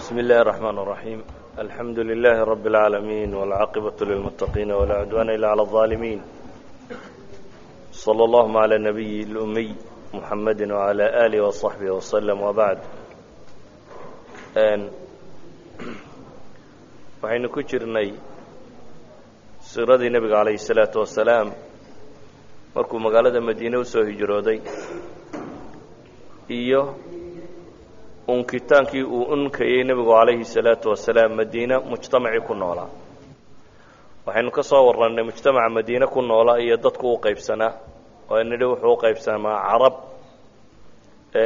بسم الله الرحمن الرحيم الحمد لله رب العالمين والعاقبة للمتقين ولا عدوان إلا على الظالمين صلى اللهم على النبي الأمي محمد وعلى آله وصحبه وسلم وبعد waxaynu ku jirnay siiradii nebiga calayhi الsalaatu wasalaam markuu magaalada madiine usoo hijrooday iyo unkitaankii uu unkayey nebigu calayhi الsalaatu wasalaam madiine mujtamacii ku noolaa waxaynu ka soo warrannay mujtamaca madiine ku noolaa iyo dadku u qaybsanaa oo nidhi wuxuu u qaybsamaa carab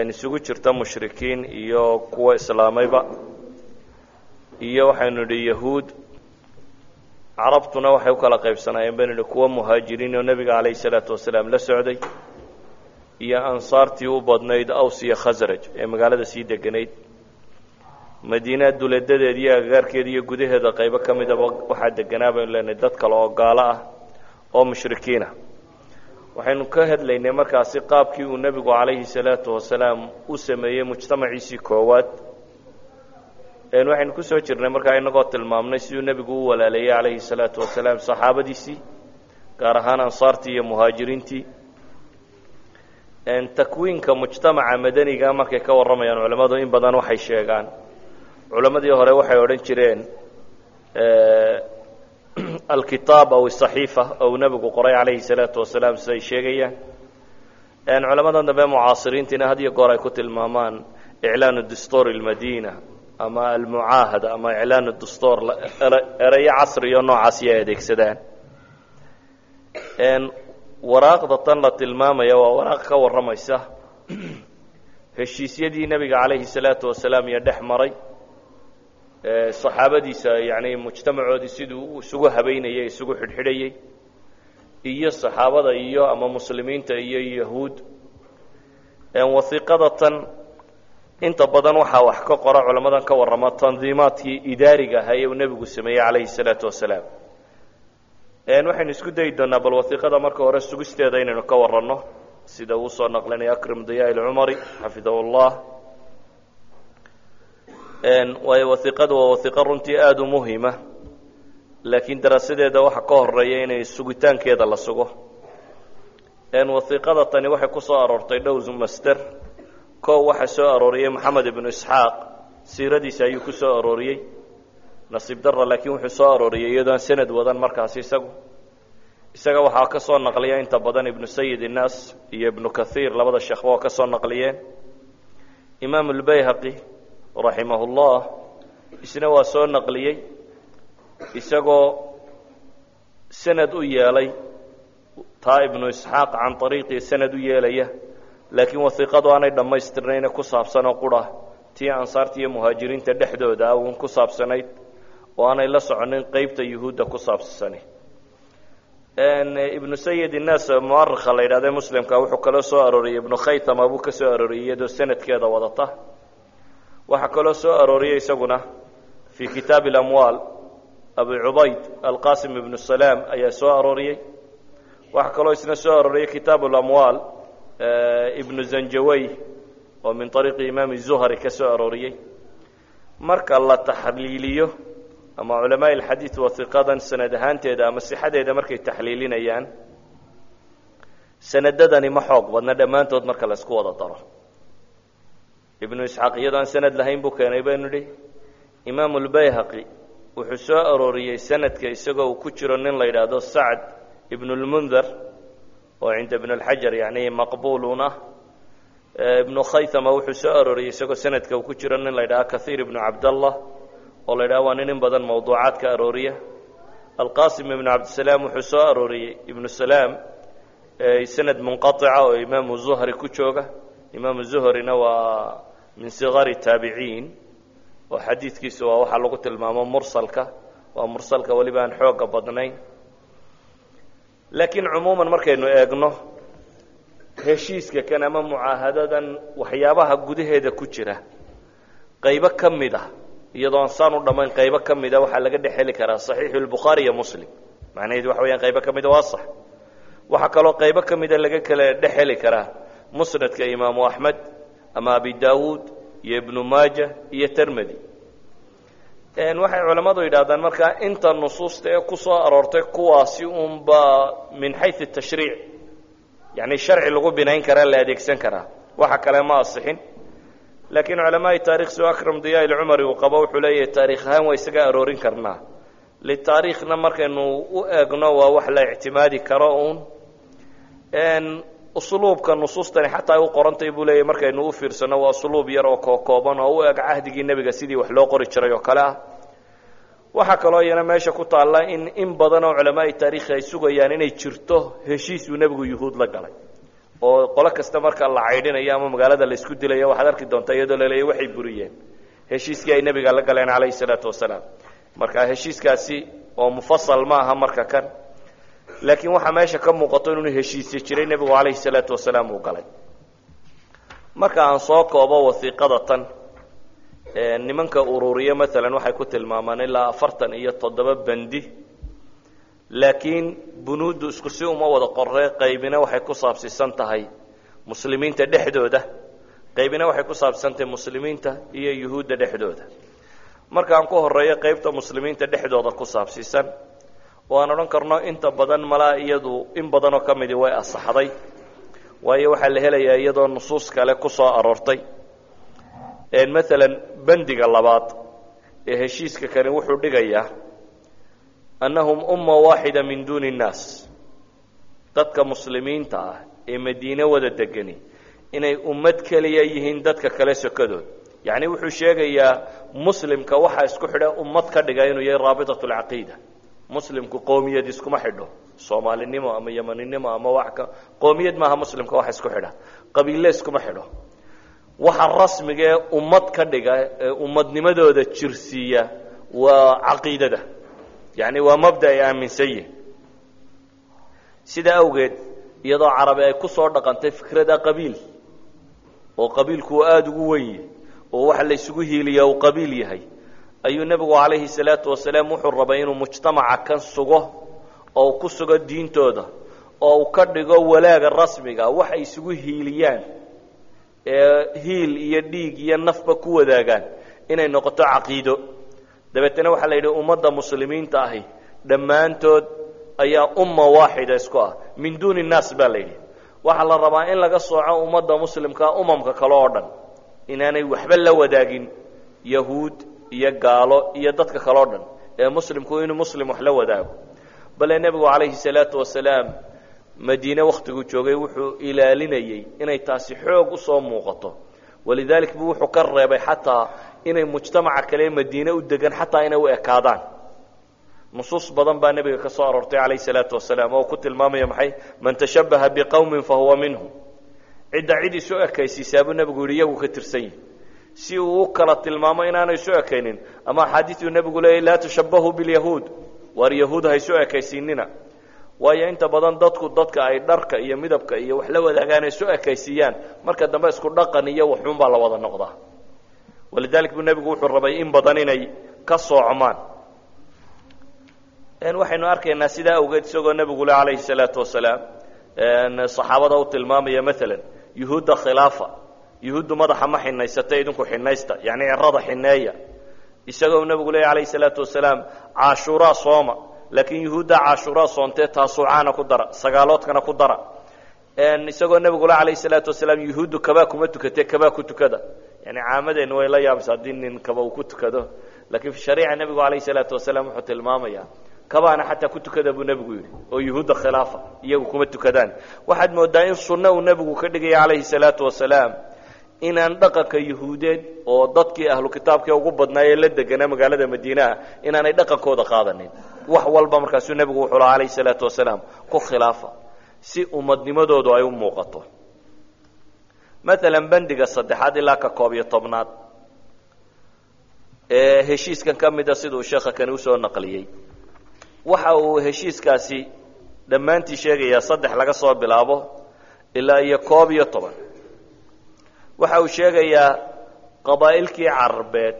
isugu jirta mushrikiin iyo kuwa islaamayba iyo waxaynu nidhi yahuud. Carabtuna waxay u kala qaybsanaayeen baynu nidhi kuwa muhaajiriin oo nebiga calayhi salaatu wasalaam la socday iyo ansaartii u badnayd aws iyo khasraj ee magaalada sii deganayd. Madiina duleedadeed iyo agagaarkeeda iyo gudaheeda qaybo ka midaba waxaa deganaa baynu leenahay dad kale oo gaalo ah oo mushrikiinah waxaynu ka hadlaynay markaasi qaabkii uu nebigu calayhi salaatu wasalaam u sameeyey mujtamaciisii koowaad. Waxaynu ku soo jirnay markaa inagoo tilmaamnay siduu nebigu u walaaleeyey calayhi salaatu wasalaam saxaabadiisii gaar ahaan ansaartii iyo muhaajiriintii takwiinka mujtamaca madaniga markay ka warramayaan culammadu in badan waxay sheegaan. Culammadii hore waxay odhan jireen alkitaab aw asaxiifa ou nebigu qoray calayhi salaatu wasalaam siday sheegayaan. Culamadan dambe mucaasiriintiina had iyo goor ay ku tilmaamaan iclaanu dastuur اlmadina ama almucaahada ama iclaanu dastuur ereyo casriyo noocaasi ay adeegsadaan waraaqda tan la tilmaamaya waa waraaq ka warramaysa. Heshiisyadii nebiga calayhi salaatu wasalaam iyo dhex maray saxaabadiisa yani mujtamacoodii siduu isugu habeynayay isugu xidhxidhayey iyo saxaabada iyo ama muslimiinta iyo yahuud. Wasiiqada tan inta badan waxaa wax ka qora culamadan ka warrama tandiimaadkii idaariga ahaa ee uu nebigu sameeyey calayhi salaatu wasalaam waxaynu isku dayi doonaa bal wasiiqada marka hore sugisteeda inaynu ka waranno sida uu soo naqlinaya akrim diyaa ilcumari xafidahu llah waayo wasiiqadu waa wasiiqo runtii aada u muhima laakiin daraasadeeda waxa ka horreeya inay sugitaankeeda la sugo. Wasiiqada tani waxay ku soo aroortay dhow master. Kow waxaa soo arooriyey moxamed ibnu isxaaq siiradiisa ayuu ku soo arooriyey nasiib dara laakiin wuxuu soo arooriyey iyadoon sanad wadan markaasi isagu. Isaga waxaa ka soo naqliya inta badan ibnu sayid innaas iyo ibnu kathiir labada sheekhba waa ka soo naqliyeen. Imaam ulbayhaqi raximahullah isna waa soo naqliyey isagoo sanad u yeelay taa ibnu isxaaq can ariiqii sanad u yeelaya laakiin wasiiqadu aanay dhammaystirnayne ku saabsanoo qura tii ansaarta iyo muhaajiriinta dhexdooda ah uun ku saabsanayd oo aanay la soconin qeybta yuhuudda ku saabsani ibnu sayid innaas muarikha la yidhahde muslimka wuxuu kaloo soo arooriyey. Ibnu khaytama buu ka soo arooriyey iyadoo sanadkeeda wadata. Waxaa kaloo soo arooriyey isaguna fii kitaabi اlamwaal abu cubayd alqasim ibnu salaam ayaa soo arooriyey. Waxaa kaloo isna soo arooriyey kitaabu lamwaal ibnu zanjawey oo min ariiqi imaami zuhri ka soo arooriyey. Marka la taxliiliyo ama culamaai alxadiid wasiqadan sanad ahaanteeda ama sixadeeda markay taxliilinayaan sanadadani ma xoog badna dhammaantood marka laysku wada daro. Ibnu isxaaq iyadoo aan sanad lahayn buu keenay baynu idhi imaamu lbayhaqi wuxuu soo arooriyey sanadka isagoo uu ku jiro nin la yidhaahdo sacd ibnu lmundar oo cinda ibn اlxajar yani maqbulun ah. Ibnu khaytama wuxuu soo arooriyey isagoo sanadka uu ku jiro nin la ydhaha kahiir ibnu cabdallah oo la ydhaha waa nin in badan mawduucaad ka arooriya. Alqasim ibnu cabdisalaam wuxuu soo arooriyey ibnu salaam sanad munqaطica oo imaamu zuhri ku jooga. Imaamu zuhrina waa min sigari taabiciin oo xadiidkiisu waa waxaa lagu tilmaamo mursalka. Waa mursalka weliba aan xooga badnayn. Laakiin cumuuman markaynu eegno heshiiska ama mucaahadadan waxyaabaha gudaheeda ku jira qaybo ka mid ah iyadoo aan saan u dhammayn qaybo ka mida waxaa laga dhex heli karaa saxiixu lbukhaari iyo muslim. Macnaheedu waxa weyaan qaybo ka mida waa sax. Waxaa kaloo qaybo ka mida laga kala dhex heli karaa musnadka imaamu axmed ama abi daawuud iyo ibnu maaja iyo termedi waxay culammadu yidhahdaan markaa inta nusuusta ee ku soo aroortay kuwaasi unbaa min xayu tashriic yani sharci lagu binayn karaa la adeegsan karaa. Waxa kale ma asixin laakiin culamaai taarikh soo akram diya ilcumari uu qabo wuxuu leeyahay taarikh ahaan waa isaga aroorin karnaa. Litaariikhna markaynu u eegno waa wax la ictimaadi karo uun. Usluubka nusuustani xataa u qorantay buu leeyahy markaynu u fiirsano waa usluub yar oo kookooban oo u eg cahdigii nebiga sidii wax loo qori jiray oo kale ah. Waxaa kaloo iyana meesha ku taalla in in badan oo culamaai taarikhi ay sugayaan inay jirto heshiisuu nebigu yuhuud la galay oo qolo kasta marka la caydhinayo ama magaalada laysku dilayo waxaad arki doontaa iyadoo laleeyahy waxay buriyeen. Heshiiskii ay nebiga la galeen calayhi salaatu wasalaam. Marka heshiiskaasi oo mufasal ma aha marka kan. Laakiin waxaa meesha ka muuqato inuu heshiisya jiray nebigu calayhi salaatu wasalaam uu galay. Marka aan soo koobo wasiiqada tan nimanka ururiya maalan waxay ku tilmaamaan ilaa afartan iyo toddoba bendi laakiin bunuuddu isku si uma wada qorre qaybina waxay ku saabsiisan tahay muslimiinta dhexdooda. Qaybina waxay ku saabsiisan tahay muslimiinta iyo yuhuudda dhexdooda. Markaan ku horeeyo qaybta muslimiinta dhexdooda ku saabsiisan oo aan odhan karno inta badan malaa iyadu in badanoo ka midii way asaxday waayo waxaa la helayaa iyadoo nusuus kale ku soo aroortay. Maalan bendiga labaad ee heshiiska kani wuxuu dhigayaa annahum umma waaxida min duuni innaas dadka muslimiinta ah ee madiine wada degani inay ummad keliya yihiin dadka kale sokadood yacni wuxuu sheegayaa muslimka waxaa isku xidha ummad ka dhiga inuu yahay raabitat alcaqiida muslimku qoomiyad iskuma xidho soomaalinimo ama yamaninimo ama wax ka qoomiyad maaha muslimka waxa isku xidha qabiille iskuma xidho waxa rasmiga ee ummad ka dhiga ee ummadnimadooda jirsiiya waa caqiidada yacni waa mabda ay aaminsan yihiin sidaa awgeed iyadoo carabi ay ku soo dhaqantay fikrada qabiil oo qabiilku uu aada ugu wen yahay oo waxa la ysugu hiiliya uu qabiil yahay ayuu nebigu calayhi salaatu wasalaam wuxuu rabay inuu mujtamaca kan sugo oo ku sugo diintooda oo uu ka dhigo walaaga rasmiga waxay isugu hiiliyaan ee hiil iyo dhiig iyo nafba ku wadaagaan inay noqoto caqiido dabeetana waxaa la yidhi ummadda muslimiinta ahi dhammaantood ayaa umma waaxida isku ah. Min duuni nnaas baa la yidhi. Waxaa la rabaa in laga sooco ummadda muslimkaa umamka kale oo dhan inaanay waxba la wadaagin yahuud iyo gaalo iyo dadka kale o dhan ee muslimku inuu muslim wax la wadaago. Bale nebigu calayhi salaatu wasalaam madiine wakhtiguu joogay wuxuu ilaalinayey inay taasi xoog u soo muuqato. Walidalik buu wuxuu ka reebay xataa inay mujtamaca kale madiine u degan xataa inay u ekaadaan. Nusuus badan baa nebiga ka soo aroortay calayhi salaatu wasalaam oo ku tilmaamaya maxay man tashabbaha biqowmin fahuwa minhum cidda cid isu ekaysiisaa buu nebigu yidhi iyagu ka tirsan yihi si uu u kala tilmaamo inaanay isu ekaynin ama axaadiiuu nebigu leeyay laa tashabbahuu bilyahuud waar yahuud ha isu ekaysiinina. Waayo inta badan dadku dadka ay dharka iyo midabka iyo wax la wadaagaan ay isu ekaysiiyaan. Marka dambe isku dhaqan iyo waxuun baa la wada noqdaa walidalik buu nebigu wuxuu rabay in badan inay ka soocmaan waxaynu arkaynaa sidaa awgeed isagoo nebigu le calayhi salaatu wasalaam saxaabada u tilmaamaya maalan yuhuudda khilaafa yuhuuddu madaxa ma xinaysata idinku xinaysta yacni cirada xineeya isagoo nebigu leeya calayhi salaatu wasalaam caashuuraa sooma. Laakiin yuhuudda caashuuraa soontee taasuucaana ku dara sagaaloodkana ku dara. Isagoo nebigu le calayhi salaatu wasalaam yuhuuddu kabaa kuma tukatee kabaa ku tukada yani caamadeenna way la yaabaysa haddii nin kaba uu ku tukado. Lakiin shariica nebigu calayhi salaatu wasalaam wuxuu tilmaamaya kabaana xataa ku tukada buu nebigu yidhi oo yuhuudda khilaafa iyagu kuma tukadaan. Waxaad moodaa in sunno uu nebigu ka dhigaya calayhi salaatu wasalaam inaan dhaqanka yuhuudeed oo dadkii ahlu kitaabkii ugu badnaayee la deganaa magaalada madiinaha inaanay dhaqankooda qaadanin. Wax walba markaasuu nebigu wuxuu laha calayhi salaatu wasalaam ku khilaafa si ummadnimadoodu ay u muuqato maalan bendiga saddexaad ilaa ka koob iyo tobnaad. Ee heshiiskan ka mida siduu sheekha kani u soo naqliyey. Waxa uu heshiiskaasi dhammaantii sheegayaa saddex laga soo bilaabo ilaa iyo koob iyo toban. Waxa uu sheegayaa qabaa'ilkii carbeed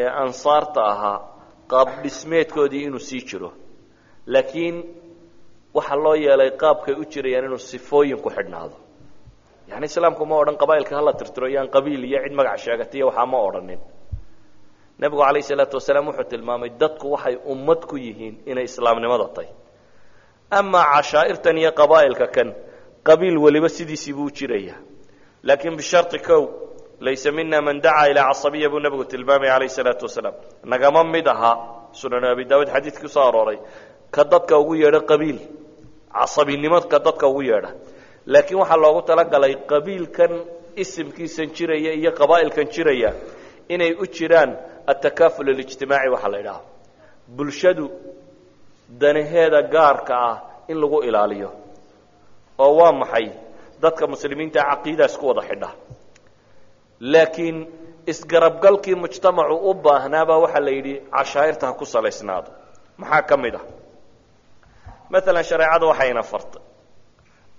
ee ansaarta ahaa qaab dhismeedkoodii inuu sii jiro. Laakiin waxaa loo yeelay qaabkay u jirayaan inuu sifooyin ku xidhnaado yani islaamku ma odhan qabaa'ilka hala tirtiro yaan qabiil iyo cid magac sheegatiyo waxaa ma odhanin. Nebigu calayh salaatu wasalaam wuxuu tilmaamay dadku waxay ummad ku yihiin inay islaamnimada tahy amaa cashaa'irtan iyo qabaa'ilka kan qabiil weliba sidiisii buu jiraya. Laakiin bisharti kow laysa mina man dacaa ilaa casabiya buu nebigu tilmaamaya calayh salaatu wasalaam. Nagama mid aha sunan abi daawuud xadiidkii arooray ka dadka ugu yeedha qabiil casabinimo ka dadka ugu yeedha laakiin waxaa loogu talagalay qabiilkan isimkiisan jiraya iyo qabaa'ilkan jiraya inay u jiraan altakaful alijtimaaci waxaa la idhaha bulshadu danaheeda gaarka ah in lagu ilaaliyo oo waa maxay? Dadka muslimiinta caqiidaas ku wada xidha. Laakiin isgarabgalkii mujtamacu u baahnaabaa waxaa la yidhi cashaa'irta ha ku salaysnaado. Maxaa ka mid ah? Maalan shareecada waxayna fartay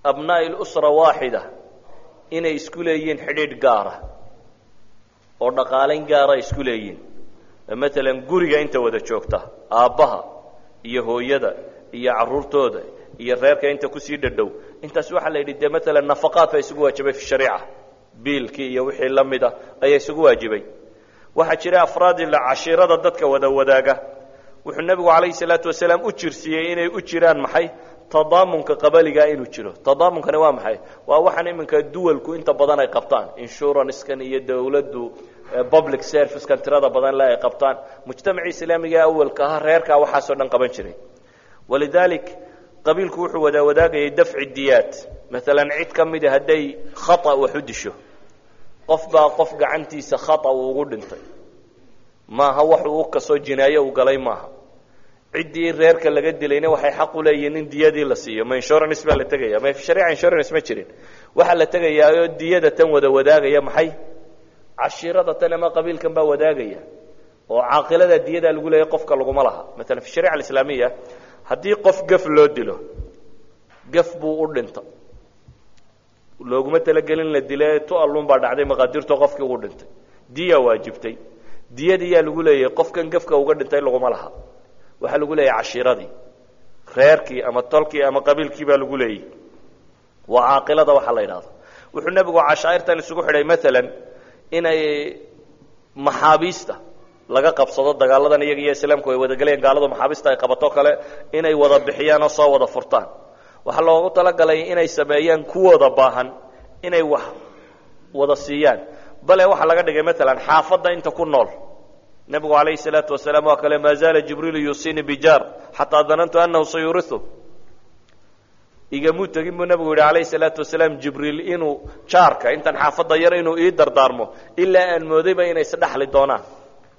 abnaa'i lusra waaxida inay isku leeyihiin xidhiidh gaara oo dhaqaalayn gaara isku leeyihiin maalan guriga inta wada joogta aabbaha iyo hooyada iyo carruurtooda iyo reerka inta ku sii dhadhow intaas waxaa la yidhi dee maalan nafaqaad baa isugu waajibay fi shariica. Biilkii iyo wixii la mida ayaa isugu waajibay. Waxaa jira afraad ila cashiirada dadka wada wadaaga. Wuxuu nebigu calayhi salaatu wasalaam u jirsiiyey inay u jiraan maxay tadaamunka qabaligaa inuu jiro. Tadaamunkani waa maxay? Waa waxaan iminka duwalku inta badan ay qabtaan. Insuranckan iyo dawladdu public servicekan tirada badan le ay qabtaan. Mujtamacii islaamiga awalka ahaa reerkaa waxaasoo dhan qaban jiray. Walidalik qabiilku wuxuu wada wadaagayay dafci diyaad. Maalan cid ka mida hadday khata wax u disho qof baa qof gacantiisa khata uu ugu dhintay. Maaha wax uu ka soo jinaayo uu galay maaha ciddii reerka laga dilayna waxay xaq u leeyihiin in diyadii la siiyo. Ma insurance baa la tegaya ma shariica insurance ma jirin. Waxaa la tegayaa oo diyada tan wada wadaagaya maxay? Cashiirada tan ama qabiilkan baa wadaagaya. Oo caaqilada diyadaa lagu leeyahy qofka laguma laha. Maalan fi shariica alislaamiya haddii qof gaf loo dilo gaf buu u dhinta looguma talagelin la dile tu allun baa dhacday maqaadirto qofkii ugu dhintay. Diya waajibtay. Diyadiyaa lagu leeyahay qofkan gafka uga dhintay laguma laha waxaa lagu leeyahay cashiiradii reerkii ama tolkii ama qabiilkii baa lagu leeyahy waa caaqilada waxaa la yidhahdo wuxuu nebigu cashaa'irtan isugu xidhay maalan inay maxaabiista laga qabsado dagaaladan iyaga iyo islaamku ay wadagalayeen gaaladu maxaabiista ay qabato kale inay wada bixiyaan oo soo wada furtaan. Waxaa loogu talagalay inay sameeyaan kuwooda baahan inay wax wada siiyaan. Bale waxaa laga dhigay maalan xaafadda inta ku nool nebigu calayhi salaatu wasalaam waa kale maa zaala jibriilu yuusini bijaar xataa danantu anahu sayuriu igamuu tegin buu nebigu yidhi calayhi salaatu wasalaam jibriil inuu jaarka intan xaafadda yar inuu ii dardaarmo ilaa aan moodayba inay isdhexli doonaan.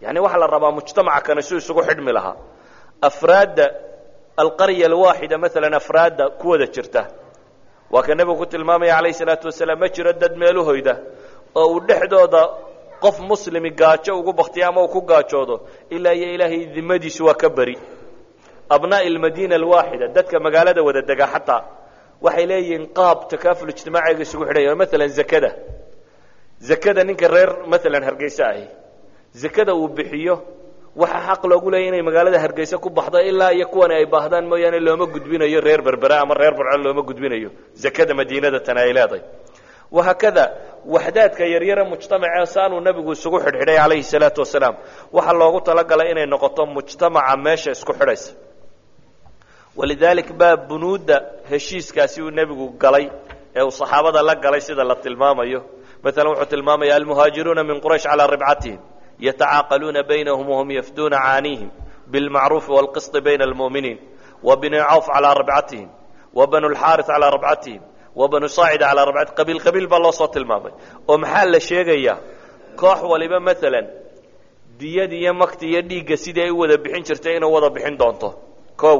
Yani waxaa la rabaa mujtamaca kane si isugu xidhmi lahaa. Afraadda alqarya alwaaxida maalan afraadda ku wada jirta. Waa ka nebigu ku tilmaamaya calayhi salaatu wasalaam ma jiro dad meeluhoyda oo uu dhexdooda qof muslimi gaajo ugu baktiya ama uu ku gaajoodo ilaa iyo ilaahay dimadiisu waa ka beri. Abnaa'i almadiina alwaaxida dadka magaalada wada dega xataa waxay leeyihiin qaab takaaful ijtimaaciga isugu xidhaya maalan zakada. Zakada ninka reer maalan hargeyse ahi. Zakada uu bixiyo waxaa xaq loogu leeyay inay magaalada hargeyse ku baxdo ilaa iyo kuwani ay baahdaan mooyaane looma gudbinayo reer berbera ama reer burco looma gudbinayo. Zakada madiinada tan ay leedahay. Wahaakada waxdaadka yaryare mujtamaca saanuu nebigu isugu xidhxidhay calayhi salaatu wasalaam. Waxaa loogu talagalay inay noqoto mujtamaca meesha isku xidhaysa. Walidalik baa bunuudda heshiiskaasi uu nebigu galay ee uu saxaabada la galay sida la tilmaamayo. Maalan wuxuu tilmaamaya almuhaajiruuna min quraysh calaa ribcatihim yatacaaqaluuna baynahum wahum yafduuna caanihim bilmacruufi wاlqisطi bayna almu'miniin wa binu cawf calaa rabcatihim wa banu lxaaris calaa rabcatihim wa banu saacida calaa rabcati qabiil qabiil baa loo soo tilmaamay. Oo maxaa la sheegayaa koox waliba maalan diyad iyo makti iyo dhiigga sidii ay u wada bixin jirtay inay wada bixin doonto. Kow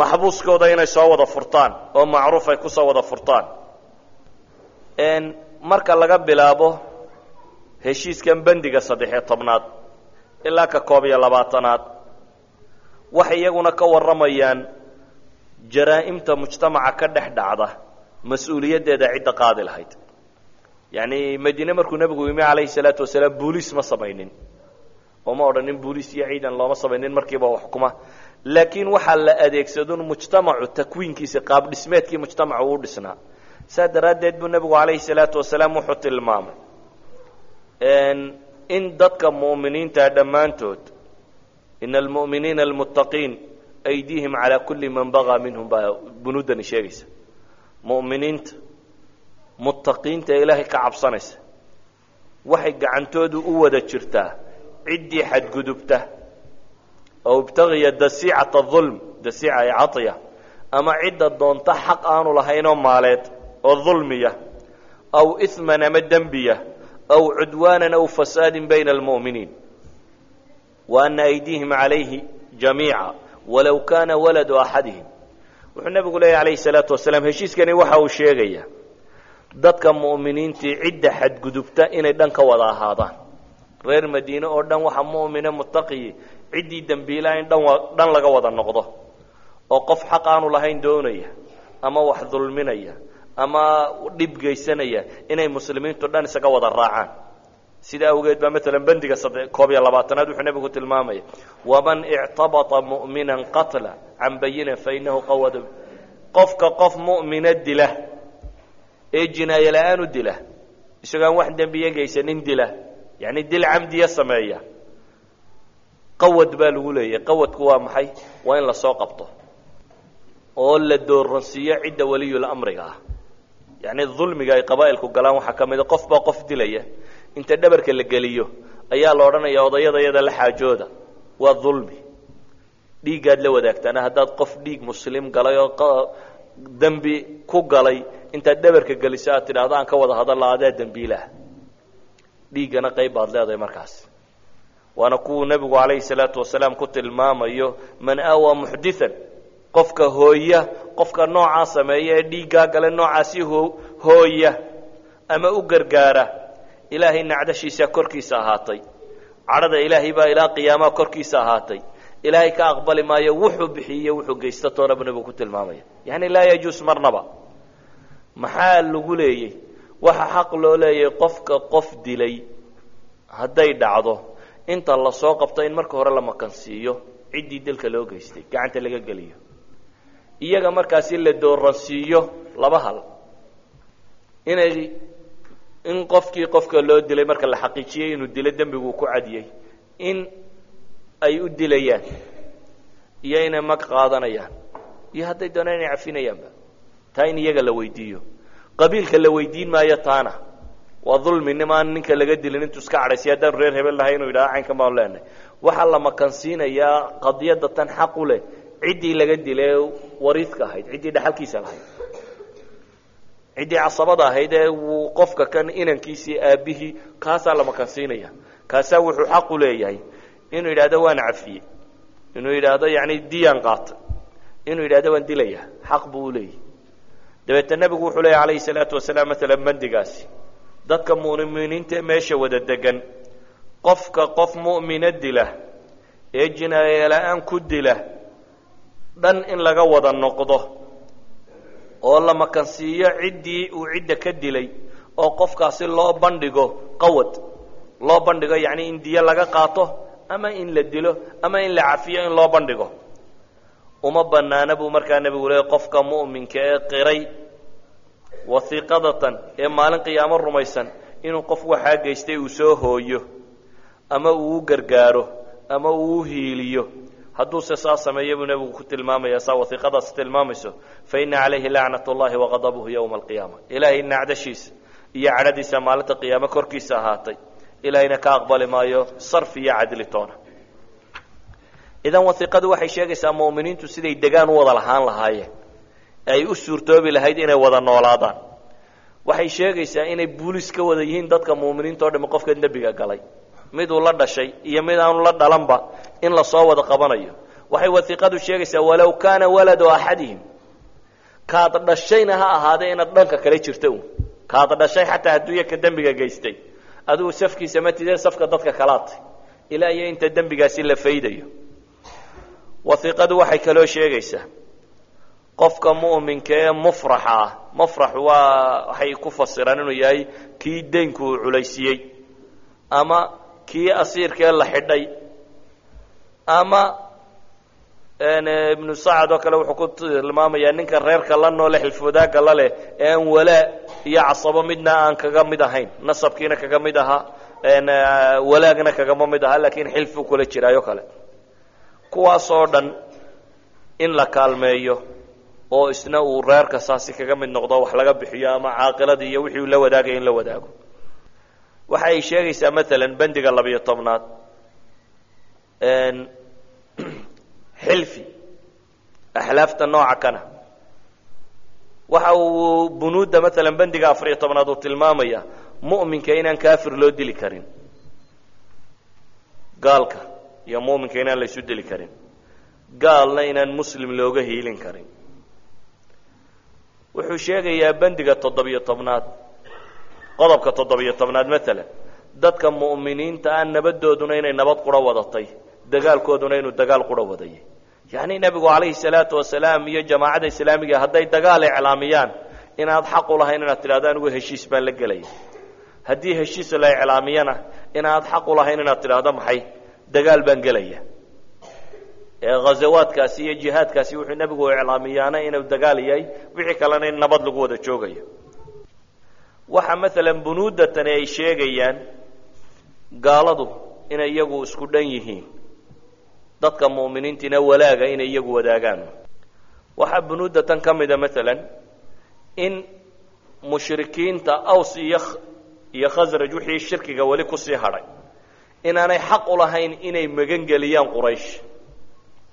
maxbuuskooda inay soo wada furtaan oo macruuf ay ku soo wada furtaan. Marka laga bilaabo heshiiskan bendiga saddex-iyo tobnaad ilaa ka koob iyo labaatanaad waxay iyaguna ka warramayaan jaraa'imta mujtamaca ka dhex dhacda mas'uuliyaddeeda cidda qaadi lahayd. Yacni madiine markuu nebigu yimi calayhi salaatu wasalaam booliis ma samaynin. Oo odhanin booliis iyo ciidan looma samaynin markiiba wax xukuma laakiin waxaa la adeegsadun mujtamacu takwiinkiisa qaab dhismeedkii mujtamacu uu dhisnaa. Saa daraaddeed buu nebigu calayhi salaatu wasalaam wuxuu tilmaamay in dadka mu'miniintaa dhammaantood ina almu'miniina almuttaqiin aydiihim calaa kulli man bagaa minhum baa bunuuddani sheegaysa mu'miniinta muttaqiinta ee ilaahay ka cabsanaysa waxay gacantoodu u wada jirtaa ciddii xadgudubta oo ibtagiya dasiicata dulm dasiica ay catiya ama cidda doonta xaq aanu lahaynoo maaleed oo dulmiya aw isman ama dembiya aw cudwaanan aw fasaadin bayna almu'miniin wa ana aydiihim calayhi jamiica walow kaana waladu axadihim. Wuxuu nebigu leeyahy alayhi salaatu wasalaam heshiiskani waxa uu sheegayaa dadka mu'miniintii cidda xadgudubta inay dhan ka wada ahaadaan. Reer madiine oo dhan waxa mu'mine muttaqiyi ciddii dembiilaha in dhan laga wada noqdo. Oo qof xaq aanu lahayn doonaya ama wax dulminaya ama dhib geysanaya inay muslimiintu dhan isaga wada raacaan sida awgeed baa maalan bendiga koob iyo labaatanaad wuxuu nebigu tilmaamaya waman ictabata mu'minan qatla can bayina fainahu qawad qofka qof mu'mina dila ee jinaaye la'aan u dila isagoo aan wax dembiye geysanin dila yacni dil camdiya sameeya qawad baa lagu leeyahy qawadku waa maxay? Waa in la soo qabto oo la dooransiiyo cidda waliyul amriga ah. Yacni dulmiga ay qabaa'ilku galaan waxaa ka mida qof baa qof dilaya inta dhabarka la geliyo ayaa la odhanayaa odayada yada la xaajooda. Waa dulmi. Dhiiggaad la wadaagtaana haddaad qof dhiig muslim galay oo dembi ku galay intaad dhabarka geliso aad tidhaahdo aan ka wada hadalla adaa dembiilaah dhiiggana qayb baad leedahay markaas. Waana kuwuu nebigu calayhi salaatu wasalaam ku tilmaamayo man aawaa muxdian qofka hooya qofka noocaa sameeya ee dhiiggaa gale noocaasi hooya ama u gargaara ilaahay nacdashiisaa korkiisa ahaatay. Cadhada ilaahay baa ilaa qiyaamaha korkiisa ahaatay. Ilaahay ka aqbali maayo wuxuu bixiiyo wuxuu geysta toonaba nebigu ku tilmaamaya. Yacni laa yajuus marnaba. Maxaa lagu leeyey waxa xaq loo leeyahay qofka qof dilay hadday dhacdo inta la soo qabto in marka hore la makansiiyo ciddii dilka loo geystay gacanta laga geliyo. Iyaga markaasi la dooransiiyo laba hal. Inay in qofkii qofka loo dilay marka la xaqiijiyey inuu dilo dembiguu ku cadiyey in ay u dilayaan iyo inay mag qaadanayaan iyo hadday doonaan inay cafinayaanba taa in iyaga la weydiiyo. Qabiilka la weydiin maayo taana waa dulmi nimaan ninka laga dilin intuu iska cadhaysay haddaan reer hebel lahay inuu yidhaha caynkan baanu leenahay waxaa la makansiinayaa qadiyadda tan xaq u leh ciddii laga dilay wariidka ahayd ciddii dhaxalkiisa lahayd ciddii casabada ahayd ee wuu qofka kan inankiisii aabbihii kaasaa la makansiinaya kaasaa wuxuu xaq u leeyahay. Inuu yidhahdo waan cafiyey. Inuu yidhaahdo yacni diyaan qaata. Inuu yidhahdo waan dilaya. Xaq buu u leeyahy dabeetna nebigu wuxuu leeyahy calayhi salaatu wasalaam maalan bandigaasi dadka mu'miniinta ee meesha wada degan qofka qof mu'mina dila ee jinaaye-la-aan ku dila dhan in laga wada noqdo oo la makansiiyo ciddii uu cidda ka dilay oo qofkaasi loo bandhigo qawad. Loo bandhigo yacni in diyo laga qaato ama in la dilo ama in la cafiyo in loo bandhigo. Uma banaana buu markaa nebigu leeyay qofka mu'minka ee qiray wasiiqadatan ee maalin qiyaamo rumaysan inuu qof waxaa geystay uu soo hooyo ama uu gargaaro ama uu hiiliyo hadduuse saa sameeyo buu nebigu ku tilmaamaya saa wasiiqadaas tilmaamayso fa ina calayhi lacnat اllahi waqadabuhu yowma alqiyaama. Ilaahay nacdashiisa iyo cadhadiisa maalinta qiyaamo korkiisa ahaatay. Ilahayna ka aqbali maayo sarfi iyo cadli toona. Idan wasiiqadu waxay sheegaysaa mu'miniintu siday degaan u wada lahaan lahaayeen. Ay u suurtoobi lahayd inay wada noolaadaan. Waxay sheegaysaa inay buulis ka wada yihiin dadka mu'miniinta o dhami qofka dembiga galay miduu la dhashay iyo mid aanu la dhalanba in la soo wada qabanayo. Waxay wasiiqadu sheegaysaa walow kaana waladu axadihim. Kaad dhashayna ha ahaadee inaad dhanka kale jirta un kaad dhashay xataa hadduuya ka dembiga geystay. Adigu safkiisa ma tidee safka dadka kalaatay ilaa iyo inta dembigaasi la faydayo. Wasiiqadu waxay kaloo sheegaysaa qofka mu'minka ee mufraxa ah mufrax waa waxay ku fasiraan inuu yahay kii deynku uu culaysiyey. Ama kii asiirkee la xidhay ama ibnu sacad oo kale wuxuu ku tilmaamayaa ninka reerka la noole xilfwadaaga la leh ee walaa iyo casabo midna aan kaga mid ahayn nasabkiina kaga mid ahaa walaagna kagama mid aha laakiin xilfu kula jiraayo kale. Kuwaasoo dhan in la kaalmeeyo oo isna uu reerka saasi kaga mid noqdo wax laga bixiyo ama caaqiladii iyo wixii la wadaagaya in la wadaago waxa ay sheegaysaa maalan bendiga labiyo tobnaad xilfi axlaafta nooca kana. Waxa uu bunuudda maalan bendiga afariyo tobnaad uu tilmaamaya mu'minka inaan kaafir loo dili karin. Gaalka iyo mu'minka inaan la isu dili karin. Gaalna inaan muslim looga hiilin karin. Wuxuu sheegayaa bendiga toddobiyo tobnaad qodobka toddobiyo tobnaad maalan dadka mu'miniinta ah nabadooduna inay nabad qura wadatay dagaalkooduna inuu dagaal qura wadayay. Yacni nebigu calayhi salaatu wasalaam iyo jamaacadda islaamiga hadday dagaal iclaamiyaan inaad xaq u lahayn inaad tidhahdo anigu heshiis baan la gelaya haddii heshiis la iclaamiyana inaad xaq u lahayn inaad tidhaahdo maxay? Dagaal baan gelaya ee ghazawaadkaasi iyo jihaadkaasi wuxuu nebigu iclaamiyaana inuu dagaal yahay wixii kalena in nabad lagu wada joogayo waxa maalan bunuudatani ay sheegayaan gaaladu inay iyagu isku dhan yihiin. Dadka mu'miniintiina walaaga inay iyagu wadaagaan. Waxaa bunuudatan ka mida maalan in mushrikiinta aws iyo iyo khasraj wixii shirkiga weli ku sii hadhay inaanay xaq u lahayn inay magan geliyaan quraysh.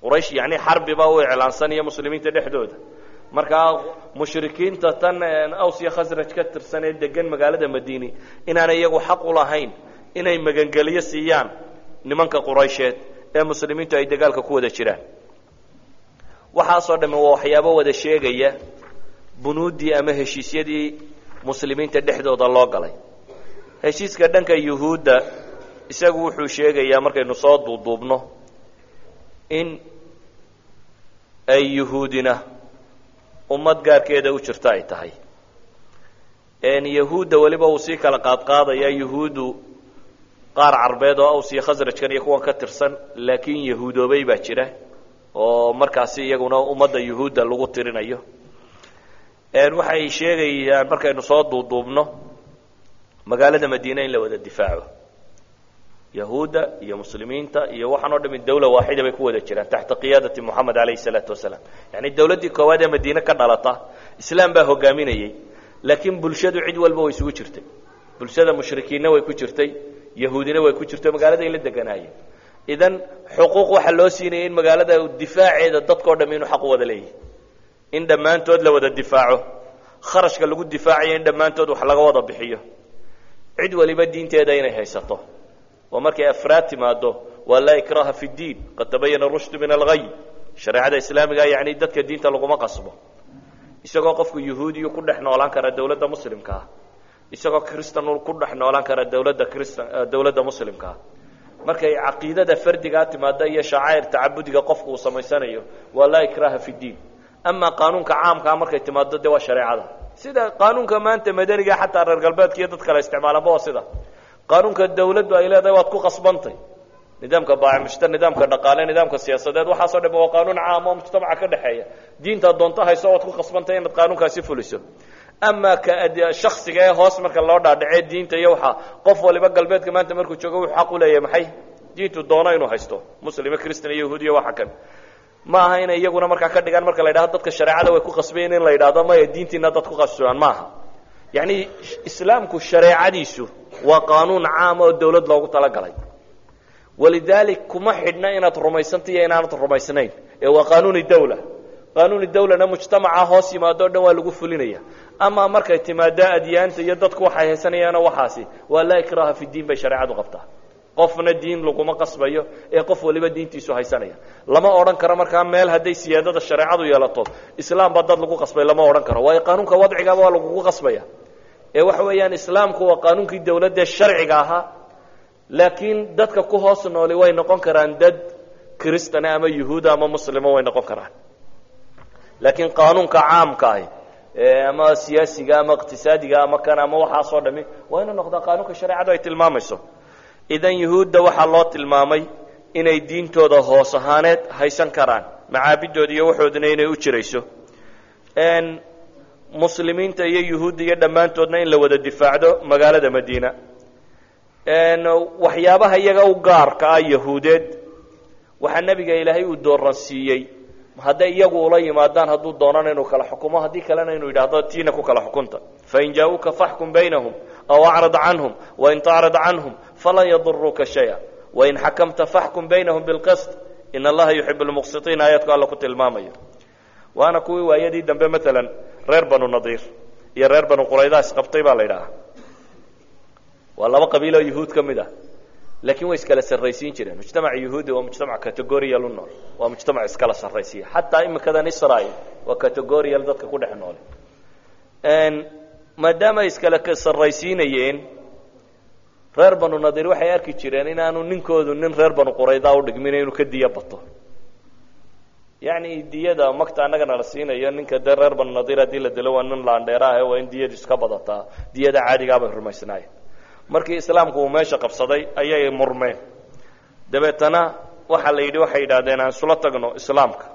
Quraysh yacni xarbiba u iclaansanaya muslimiinta dhexdooda markaa mushrikiinta tan aws iyo khasraj ka tirsan ee degan magaalada madiini inaanay iyagu xaq u lahayn inay magangeliyo siiyaan nimanka quraysheed ee muslimiintu ay dagaalka ku wada jiraan. Waxaasoo dhamme waa waxyaabo wada sheegaya bunuuddii ama heshiisyadii muslimiinta dhexdooda loo galay. Heshiiska dhanka yuhuudda isagu wuxuu sheegayaa markaynu soo duuduubno in ay yuhuudina ummad gaarkeeda u jirto ay tahay. Yahuudda weliba uu sii kala qaadqaadaya yuhuuddu qaar carbeed oo aws iyo khasrajkan iyo kuwan ka tirsan laakiin yahuudoobay baa jira oo markaasi iyaguna ummadda yuhuudda lagu tirinayo. Waxay sheegayaan markaynu soo duuduubno magaalada madiine in la wada difaaco yahuudda iyo muslimiinta iyo waxaan o dhami dawla waaxida bay ku wada jiraan taxta qiyaadati moxamed alayhi salaatu wasalaam. Yani dawladdii koowaad ee madiine ka dhalata islaam baa hogaaminayey laakiin bulshadu cid walba way isugu jirtay. Bulshada mushrikiinna way ku jirtay yahuudina way ku jirto magaalada ay la deganaayeen. Idan xuquuq waxaa loo siinayay in magaalada difaaceeda dadkao dham inuu xaq wada leeyahy in dhammaantood la wada difaaco kharashka lagu difaacayo in dhammaantood wax laga wada bixiyo. Cid waliba diinteeda inay haysato oo markay afraad timaado waa laa ikraha fi ddiin qad tabayana rushdu min alghay shareecada islaamiga yani dadka diinta laguma qasbo. Isagoo qofku yahuudiyu ku dhex noolaan kara dawladda muslimka. Ah isagoo kristan ku dhex noolaan kara dawladda kristan dawladda muslimka. Ah markay caqiidada fardigaa timaado iyo shacaa'ir tacabudiga qofku uu samaysanayo waa laa ikraha fi ddiin ama qaanuunka caamkaa markay timaado de waa shareecada sida qaanuunka maanta madaniga xataa reer galbeedka iyo dad kale isticmaalanba waa sida qaanuunka dawladdu ay leedahay waad ku qasbantay nidaamka baacimishta nidaamka dhaqaale nidaamka siyaasadeed waxaasoo dham waa qaanuun caam oo mujtamaca ka dhexeeya diinta doonto hayso waad ku qasbantay inaad qaanuunkaasi fuliso ama ka shaksiga ee hoos marka loo dhaadhacee diinta iyo waxaa qof waliba galbeedka maanta markuu joogo wuxuu xaq u leeyahay maxay diintu doono inuu haysto muslima christan iyo yahuudiya waxa kan ma aha inay iyaguna markaa ka dhigaan marka la yidhahdo dadka shareecada way ku qasbayen in la yidhahdo maya diintiina dad ku qasbaan maaha yacni islaamku shareecadiisu waa qaanuun caam oo dawlad loogu talagalay. Walidaalik kuma xidhna inaad rumaysanta iyo inaanad rumaysnayn. Ee waa qaanuuni dawla. Qaanuuni dawlana mujtamaca hoos yimaado o dhan waa lagu fulinaya. Ama markay timaado adyaanta iyo dadku waxay haysanayaano waxaasi waa laa ikraha fi diin bay shareecadu qabtaa. Qofna diin laguma qasbayo ee qof waliba diintiisu haysanaya. Lama odhan karo markaa meel hadday siyaadada shareecadu yeelato. Islaam baa dad lagu qasbay lama odhan karo. Waayo qaanuunka wadcigaaba waa lagugu qasbaya ee waxa weeyaan islaamku waa qaanuunkii dawladdae sharciga ahaa laakiin dadka ku hoos nooli way noqon karaan dad kristana ama yuhuuda ama muslima way noqon karaan. Laakiin qaanuunka caamka ahi ama siyaasiga ama iqtisaadiga ama kan ama waxaasoo dhami waa inuu noqdaa qaanuunka shareecadu ay tilmaamayso. Idan yuhuudda waxaa loo tilmaamay inay diintooda hoos ahaaneed haysan karaan macaabidooda iyo waxooduna inay u jirayso muslimiinta iyo yuhuudda iyo dhammaantoodna in la wada difaacdo magaalada madiina. Waxyaabaha iyaga u gaarka ah yahuudeed waxaa nebiga ilaahay uu dooransiiyey hadday iyagu ula yimaadaan hadduu doonana inuu kala xukumo haddii kalena inuu yidhaahdo tiina ku kala xukunta. Fain jaa-uuka faxkum baynahum aw acrid canhum wain tacrid canhum falan yaduruuka shaya. Wain xakamta faxkum baynahum bilqist in allaha yuxib lmuqsitiin aayadku alla ku tilmaamayo. Waana kuwii waayadii dambe maalan reer banu nadiir iyo reer banu qurayda isqabtay baa la yidhaaha. Waa laba qabiiloo yuhuud ka mid ah laakiin way iskala sarraysiin jireen. Mujtamaca yuhuudi waa mujtamac categorial u nool. Waa mujtamac iskala sarraysiya xataa imikadan israel waa categorial dadka ku dhex noole maadaama ay iskala sarraysiinayeen reer banu nadiir waxay arki jireen inaanu ninkoodu nin reer banu qurayda u dhigmina inuu ka diyo bato yacni diyada magta annagana la siinayo ninka dee reer banu nadiir haddii la dilo waa nin laandheera ah waa in diyadu iska badataa diyada caadigaa bay rumaysnaayeen markii islaamku uu meesha qabsaday ayay murmeen dabeetana waxaa la yidhi waxay yidhahdeen aan isula tagno islaamka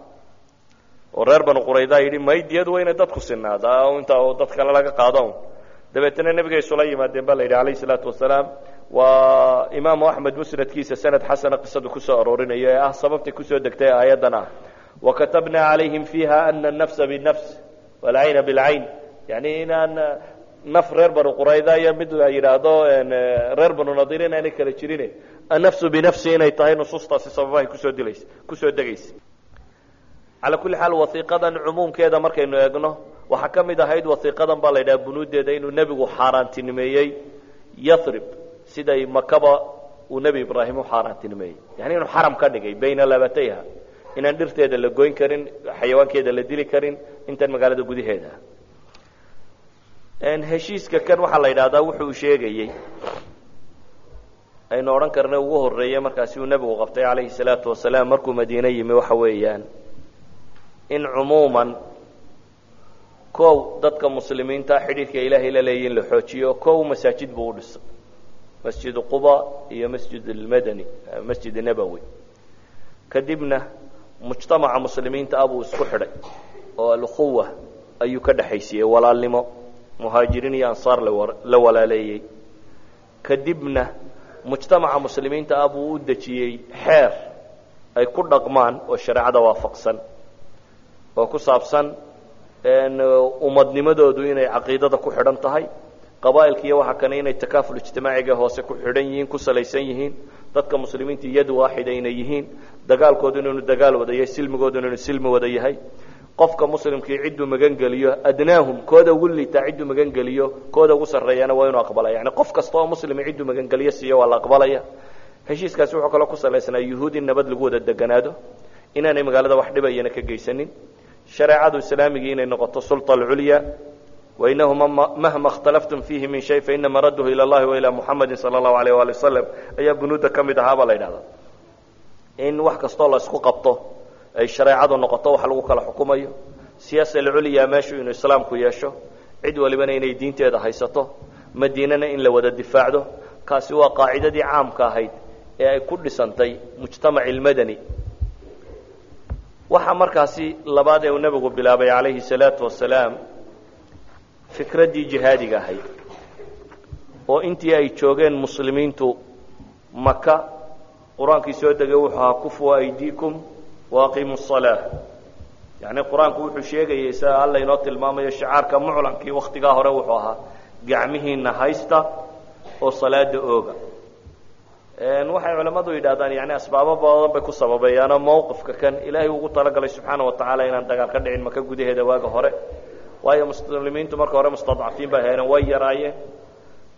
oo reer banu qurayda yidhi may diyadu waa inay dadku sinaadaa inta dad kale laga qaado dabeetana nebigay isula yimaadeen baa la yidhi alayh isalaatu wasalaam waa imaamu axmed musnadkiisa sanad xasana qisadu ku soo aroorinayo ee ah sababtay ku soo degtay aayaddan ah wakatabna calayhim fiiha ana anafsa binafs walcayna bilcayn yani inaan naf reer banu qurayda iyo mid la yidhaahdo reer banu nadiir inaanay kala jirin annafsu binafsi inay tahay nusuustaasi sababahay ku soo dilaysa ku soo degaysa calaa kulli xaal wasiiqadan cumuumkeeda markaynu eegno waxaa ka mid ahayd wasiiqadan baa la yidhaha bunuudeeda inuu nebigu xaaraantinimeeyey yarib siday makaba uu nebi ibraahim u xaaraantinimeeyey yani inuu xaram ka dhigay bayna labatayha inaan dhirteeda la goyn karin xayawaankeeda la dili karin intan magaalada gudaheeda. Heshiiska kan waxaa la yidhahdaa wuxuu sheegayey aynu odhan karna ugu horeeye markaasi uu nebigu qabtay calayhi salaatu wasalaam markuu madiine yimi waxa weeyaan in cumuuman kow dadka muslimiinta xidhiirka ilaahay la leeya in la xoojiyo kow masaajid buu u dhisay masjid quba iyo masjid almadani masjid nabowi kadibna mujtamaca muslimiinta ah buu isku xidhay oo alquwa ayuu ka dhexaysiiyey walaalnimo muhaajiriin iyo ansaar la walaaleeyey. Kadibna mujtamaca muslimiinta ah u dejiyey xeer ay ku dhaqmaan oo shareecada waafaqsan oo ku saabsan umadnimadoodu inay caqiidada ku xidhan tahay qabaa'ilka iyo waxa kane inay takaaful ijtimaaciga hoose ku xidhan yihiin ku salaysan yihiin dadka muslimiinta yad waaxida inay yihiin dagaalkoodu inaynu dagaal wada yahay silmigoodu inaynu silmi wada yahay qofka muslimkii cidduu magan geliyo adnaahum kooda ugu liitaa cidduu magan geliyo kooda ugu sarreeyana waa inuu aqbalaya yani qof kasta oo muslimi cidduu magan geliyo siiyo waa la aqbalaya heshiiskaasi wuxuu kaloo ku salaysnaa yuhuud in nabad lagu wada deganaado inaanay magaalada wax dhibayana ka geysanin shareecadu islaamigii inay noqoto sulطa alculya wainahu mahma اkhtalaftum fiihi min shay fainama radduhu ilى اllahi wailى muxamadi salى اllahu alayh wali wasalam ayaa bunuudda ka mid ahaa baa la yidhahdaa in wax kastoo la isku qabto ay shareecadu noqoto wax lagu kala xukumayo siyaasa alculya meeshu inuu islaamku yeesho cid walibana inay diinteeda haysato madiinana in la wada difaacdo kaasi waa qaacidadii caamka ahayd ee ay ku dhisantay mujtamaci اlmadani waxaa markaasi labaad ee uu nebigu bilaabay calayhi الsalaatu wasalaam fikraddii jihaadiga ahayd oo intii ay joogeen muslimiintu maka qur'aankii soo degay wuxuu ahaa kufu aydiikum waaqimu salaa yacni qur'aanku wuxuu sheegayay sida alla inoo tilmaamayo shicaarka muclankii waktigaa hore wuxuu ahaa gacmihiina haysta oo salaada ooga. Waxay culammadu yidhahdaan yani asbaabo badan bay ku sababeeyaanoo mowqifka kan ilaahay ugu talagalay subxaana wa tacaala inaan dagaal ka dhicin maka gudaheeda waaga hore. Waayo muslimiintu marka hore mustadcafiin bay hayreen way yaraayeen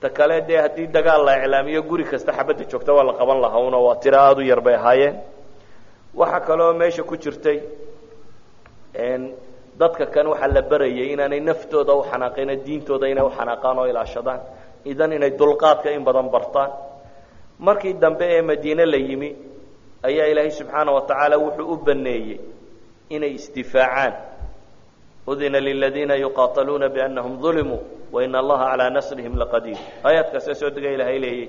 ta kale dee haddii dagaal la iclaamiyo guri kasta xabadda joogta waa la qaban lahaa una waa tiro aada u yar bay ahaayeen. Waxaa kaloo meesha ku jirtay dadka kan waxaa la berayay inaanay naftooda u xanaaqina diintooda inay u xanaaqaan oo ilaashadaan. Idan inay dulqaadka in badan bartaan. Markii dambe ee madiine la yimi ayaa ilaahay subxaana wa tacaala wuxuu u baneeyey inay isdifaacaan udina liladiina yuqaataluuna biannahum dulimuu waina allaha calaa nasrihim laqadiir. Aayaadkaasee soo dega ilaahay leeyey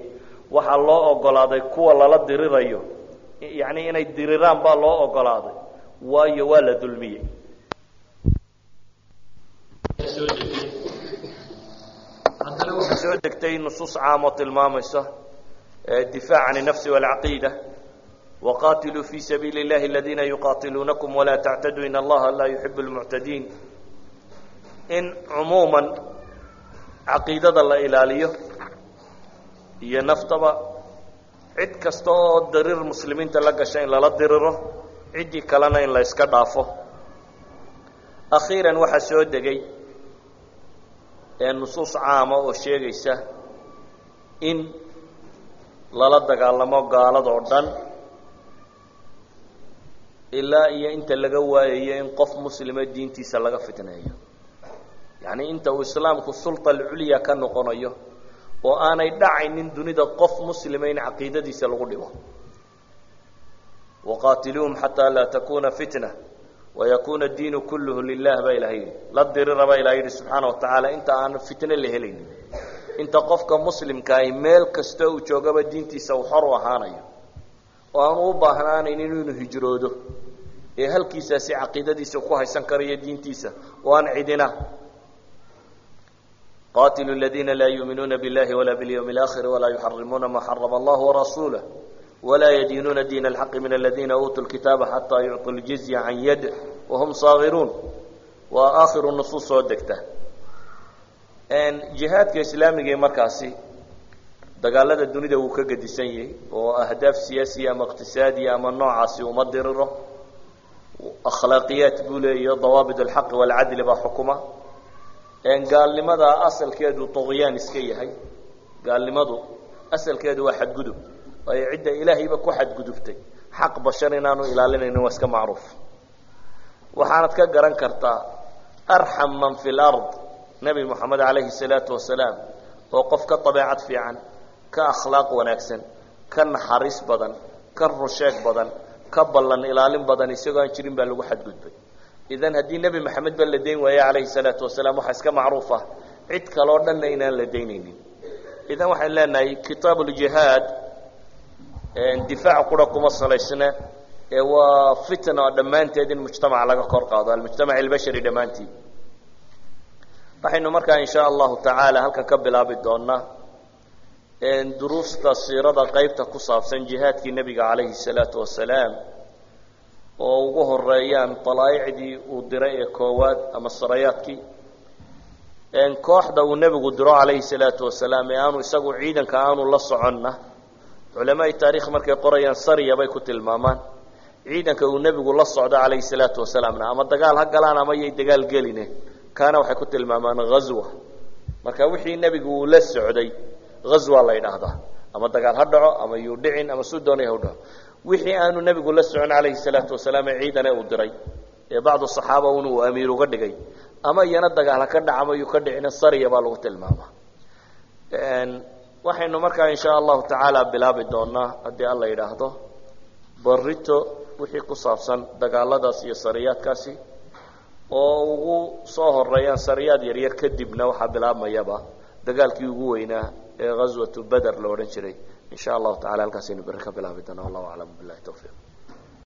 waxaa loo ogolaaday kuwa lala dirirayo yanii inay diriraan baa loo ogolaaday waayo waa la dulmiyey. Haddana waxaa soo degtay nusuus caamo tilmaamaysa difaac can nafsi waalcaqiida waqatiluu fi sabiili اllahi aladiina yuqatiluunakum walaa tactaduu in allaha laa yuxib اlmuctadiin in cumuuman caqiidada la ilaaliyo iyo naftaba cid kasta oo dariir muslimiinta la gasha in lala diriro ciddii kalena in la yska dhaafo akhiiran waxaa soo degay ee nusuus caama oo sheegaysa in lala dagaalamo gaalada oo dhan ilaa iyo inta laga waayayo in qof muslima diintiisa laga fitneeyo. Yacni inta uu islaamku sulta alculya ka noqonayo oo aanay dhacaynin dunida qof muslima in caqiidadiisa lagu dhigo. Waqaatiluuhum xataa laa takuna fitna wayakuna diinu kulluhu lilah baa ilahay yidhi. La dirira baa ilahay yidhi subxaana wa tacaala inta aan fitne la helaynin inta qofka muslimkaahi meel kasta uu joogaba diintiisa uu xor u ahaanayo oo aanu u baahnaanaynin inuu hijroodo ee halkiisaasi caqiidadiisa ku haysan karayo diintiisa oo aan cidina qatiluu ladiina laa yuuminuuna biاllahi walaa biاlyawmi اlآkhiri walaa yuxarimuuna ma xarama allah warasuulah walaa yadiinuuna diin اlxaqi min aladiina uutuu lkitaaba xataa yucطuu ljizya can yad wahum saagiruun waa aakhiru nusuus soo degta jihaadka islaamigii markaasi dagaalada dunida wuu ka gedisan yahay oo ahdaaf siyaasiya ama iqtisaadiya ama noocaasi uma diriro akhlaaqiyaat buu leeyahy dawaabit alxaqi walcadli baa xukuma. Gaalnimada asalkeedu طugyaan iska yahay. Gaalnimadu asalkeedu waa xadgudub. Waayo cidda ilaahayba ku xadgudubtay. Xaq bashar inaanu ilaalinaynin waa iska macruuf. Waxaanad ka garan kartaa arxam man fi lard nebi moxamed calayhi salaatu wasalaam oo qof ka dabeecad fiican ka akhlaaq wanaagsan ka naxariis badan ka rusheeg badan ka ballan ilaalin badan isagoo aan jirin baa lagu xadgudbay. Idan haddii nebi maxamed ba la dayn waaye calayhi salaatu wasalaam waxaa iska macruuf ah. Cid kaloo dhanna inaan la daynaynin. Idan waxaan leenahay kitaab uljihaad difaac qura kuma salaysna ee waa fitna dhammaanteed in mujtamaca laga kor qaado almujtamac albashari dhammaantii. Waxaynu markaa in sha allahu tacaala halkan ka bilaabi doonaa duruusta siirada qeybta ku saabsan jihaadkii nebiga calayhi salaatu wasalaam oo ugu horeeyaan dalaaicdii uu diray ee koowaad ama sarayaadkii kooxda uu nebigu diro calayhi salaatu wasalaam ee aanu isagu ciidanka aanu la soconna culamaai taarikh markay qorayaan sariya bay ku tilmaamaan. Ciidanka uu nebigu la socdo calayhi salaatu wasalaamna ama dagaal ha galaan ama yay dagaal geline kaana waxay ku tilmaamaan ghazwa. Marka wixii nebigu uu la socday ghazwa la yidhaahdaa ama dagaal ha dhaco ama yuu dhicin ama suu doonay ha dhaco. Wixii aanu nebigu la socon calayhi salaatu wasalaam ee ciidane uu diray ee bacdu saxaaba un uu amiir uga dhigay ama iyana dagaal ha ka dhaca ama ka dhicina sariya baa lagu tilmaamaa waxaynu markaa in sha allahu tacaala bilaabi doonaa haddii alla yidhaahdo barito wixii ku saabsan dagaaladaas iyo sariyaadkaasi oo ugu soo horeeyaan sariyaad yaryar kadibna waxaa bilaabmayaba dagaalkii ugu weynaa ee ghaswatu beder la odhan jiray. In sha allahu tacala halkaasaynu beri ka bilaabi doonaa. Wallahu aclam billahi tawfiiq